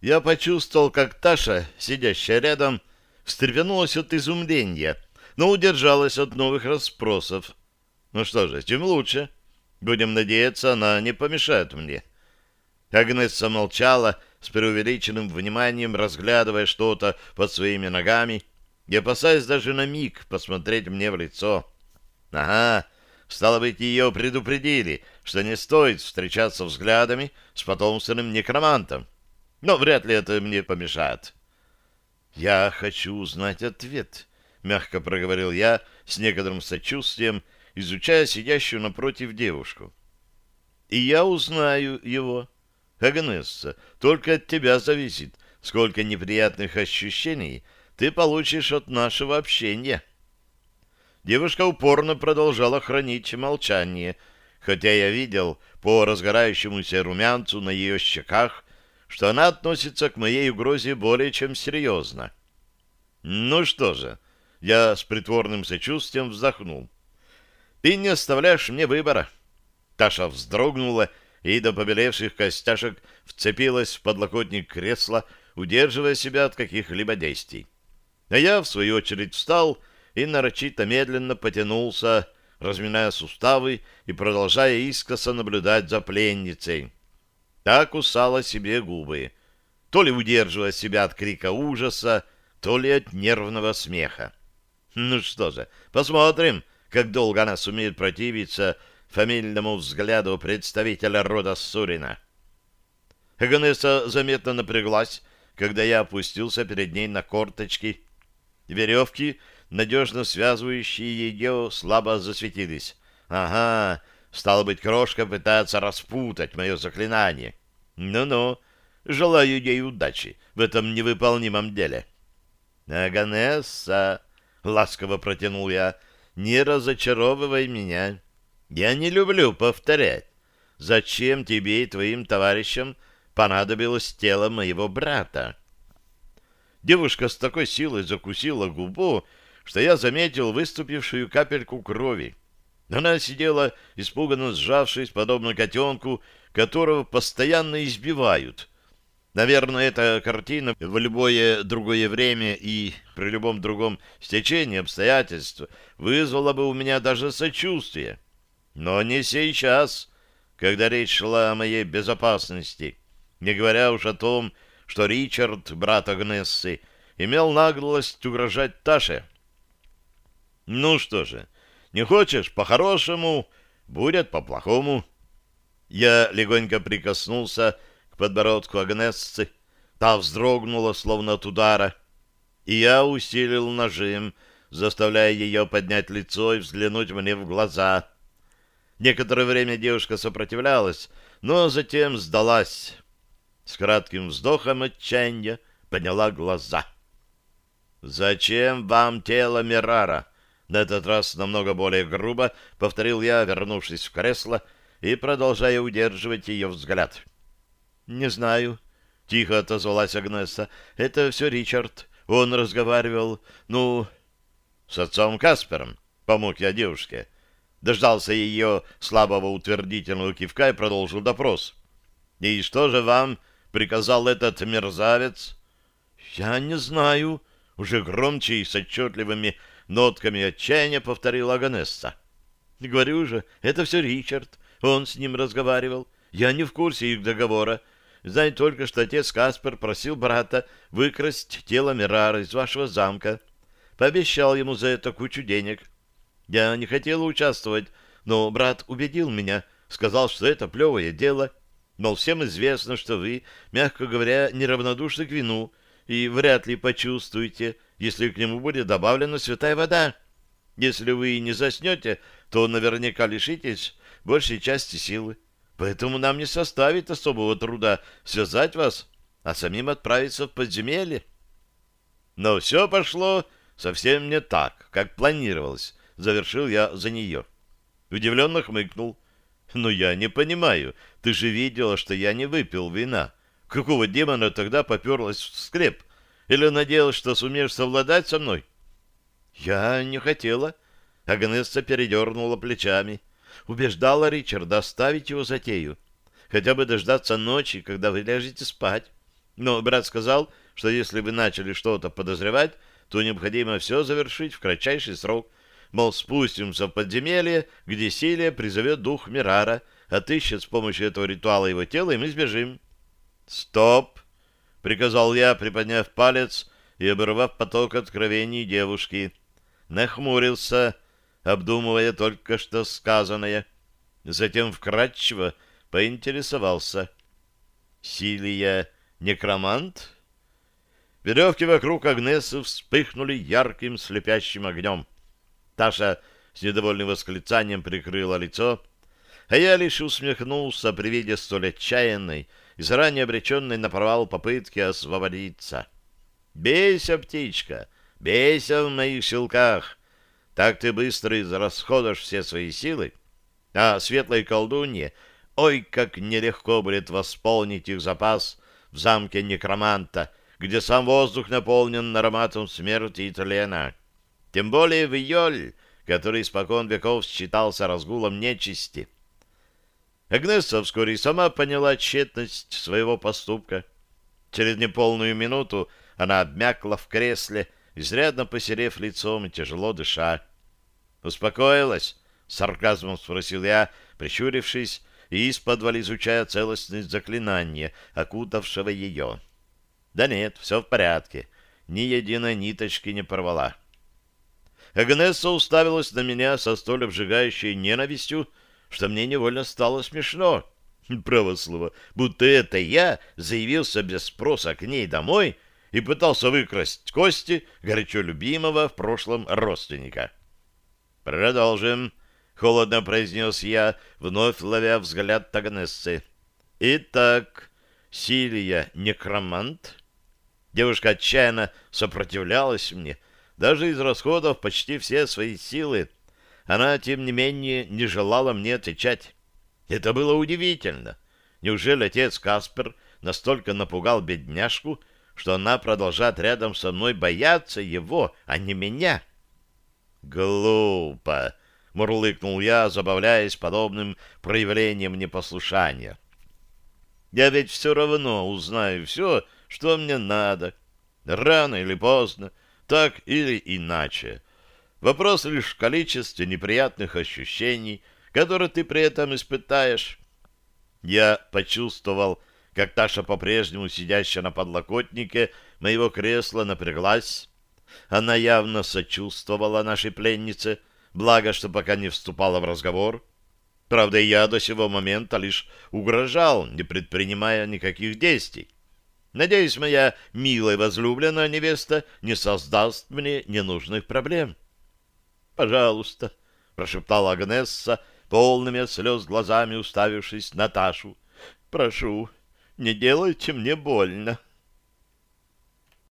Я почувствовал, как Таша, сидящая рядом, встрепенулась от изумления, но удержалась от новых расспросов. Ну что же, тем лучше. Будем надеяться, она не помешает мне. Агнесса молчала, с преувеличенным вниманием разглядывая что-то под своими ногами и опасаясь даже на миг посмотреть мне в лицо. Ага, стало быть, ее предупредили, что не стоит встречаться взглядами с потомственным некромантом. Но вряд ли это мне помешает. «Я хочу узнать ответ», — мягко проговорил я с некоторым сочувствием, изучая сидящую напротив девушку. «И я узнаю его. Агнесса, только от тебя зависит, сколько неприятных ощущений ты получишь от нашего общения». Девушка упорно продолжала хранить молчание, хотя я видел по разгорающемуся румянцу на ее щеках, что она относится к моей угрозе более чем серьезно. Ну что же, я с притворным сочувствием вздохнул. Ты не оставляешь мне выбора. Таша вздрогнула и до побелевших костяшек вцепилась в подлокотник кресла, удерживая себя от каких-либо действий. А я, в свою очередь, встал и нарочито медленно потянулся, разминая суставы и продолжая искоса наблюдать за пленницей. Так кусала себе губы, то ли удерживая себя от крика ужаса, то ли от нервного смеха. Ну что же, посмотрим, как долго она сумеет противиться фамильному взгляду представителя рода Сурина. Ганесса заметно напряглась, когда я опустился перед ней на корточки. Веревки, надежно связывающие ее, слабо засветились. Ага, стало быть, крошка пытается распутать мое заклинание. Ну-ну, желаю ей удачи в этом невыполнимом деле. Аганесса, ласково протянул я, не разочаровывай меня. Я не люблю повторять. Зачем тебе и твоим товарищам понадобилось тело моего брата? Девушка с такой силой закусила губу, что я заметил выступившую капельку крови. Она сидела, испуганно сжавшись, подобно котенку, которого постоянно избивают. Наверное, эта картина в любое другое время и при любом другом стечении обстоятельств вызвала бы у меня даже сочувствие. Но не сейчас, когда речь шла о моей безопасности, не говоря уж о том, что Ричард, брат Агнессы, имел наглость угрожать Таше. Ну что же, не хочешь по-хорошему, будет по-плохому. Я легонько прикоснулся к подбородку Агнессы, та вздрогнула, словно от удара, и я усилил нажим, заставляя ее поднять лицо и взглянуть мне в глаза. Некоторое время девушка сопротивлялась, но затем сдалась. С кратким вздохом отчаяния подняла глаза. «Зачем вам тело Мирара?» На этот раз намного более грубо повторил я, вернувшись в кресло и продолжая удерживать ее взгляд. «Не знаю», — тихо отозвалась Агнеса. «Это все Ричард. Он разговаривал, ну...» «С отцом Каспером», — помог я девушке. Дождался ее слабого утвердительного кивка и продолжил допрос. «И что же вам приказал этот мерзавец?» «Я не знаю», — уже громче и с отчетливыми нотками отчаяния повторила Аганесса. «Говорю же, это все Ричард. Он с ним разговаривал. Я не в курсе их договора. Знаю только, что отец Каспер просил брата выкрасть тело Мирара из вашего замка. Пообещал ему за это кучу денег. Я не хотела участвовать, но брат убедил меня, сказал, что это плевое дело. Мол, всем известно, что вы, мягко говоря, неравнодушны к вину и вряд ли почувствуете, если к нему будет добавлена святая вода. Если вы не заснете, то наверняка лишитесь большей части силы. Поэтому нам не составит особого труда связать вас, а самим отправиться в подземелье. Но все пошло совсем не так, как планировалось, завершил я за нее. Удивленно хмыкнул. Но я не понимаю, ты же видела, что я не выпил вина. Какого демона тогда поперлась в склеп? Или надеялась, что сумеешь совладать со мной? Я не хотела. Агнесса передернула плечами. Убеждала Ричарда оставить его затею. Хотя бы дождаться ночи, когда вы ляжете спать. Но брат сказал, что если вы начали что-то подозревать, то необходимо все завершить в кратчайший срок. Мол, спустимся в подземелье, где Силия призовет дух Мирара, отыщет с помощью этого ритуала его тело, и мы сбежим. «Стоп!» — приказал я, приподняв палец и оборвав поток откровений девушки. Нахмурился, обдумывая только что сказанное. Затем вкратчиво поинтересовался. «Силия некромант?» Веревки вокруг Агнесы вспыхнули ярким слепящим огнем. Таша с недовольным восклицанием прикрыла лицо, а я лишь усмехнулся при виде столь отчаянной и заранее обреченной на провал попытки освободиться. «Бейся, птичка, бейся в моих силках, так ты быстро израсходишь все свои силы, а светлой колдунье, ой, как нелегко будет восполнить их запас в замке некроманта, где сам воздух наполнен ароматом смерти и тлена. Тем более в Йоль, который испокон веков считался разгулом нечисти. Агнесса вскоре сама поняла тщетность своего поступка. Через неполную минуту она обмякла в кресле, изрядно посерев лицом и тяжело дыша. «Успокоилась?» — сарказмом спросил я, прищурившись и из-под изучая целостность заклинания, окутавшего ее. «Да нет, все в порядке. Ни единой ниточки не порвала». Агнесса уставилась на меня со столь обжигающей ненавистью, что мне невольно стало смешно. Право слово, будто это я заявился без спроса к ней домой и пытался выкрасть кости горячо любимого в прошлом родственника. «Продолжим», — холодно произнес я, вновь ловя взгляд Тагнессы. «Итак, Силия некромант?» Девушка отчаянно сопротивлялась мне, даже израсходов почти все свои силы. Она, тем не менее, не желала мне отвечать. Это было удивительно. Неужели отец Каспер настолько напугал бедняжку, что она продолжает рядом со мной бояться его, а не меня? «Глупо!» — мурлыкнул я, забавляясь подобным проявлением непослушания. «Я ведь все равно узнаю все, что мне надо. Рано или поздно, так или иначе. Вопрос лишь в количестве неприятных ощущений, которые ты при этом испытаешь. Я почувствовал, как Таша, по-прежнему сидящая на подлокотнике моего кресла, напряглась. Она явно сочувствовала нашей пленнице, благо, что пока не вступала в разговор. Правда, я до сего момента лишь угрожал, не предпринимая никаких действий. Надеюсь, моя милая возлюбленная невеста не создаст мне ненужных проблем. — Пожалуйста, — прошептала Агнесса, полными слез глазами уставившись на Ташу. — Прошу, не делайте мне больно.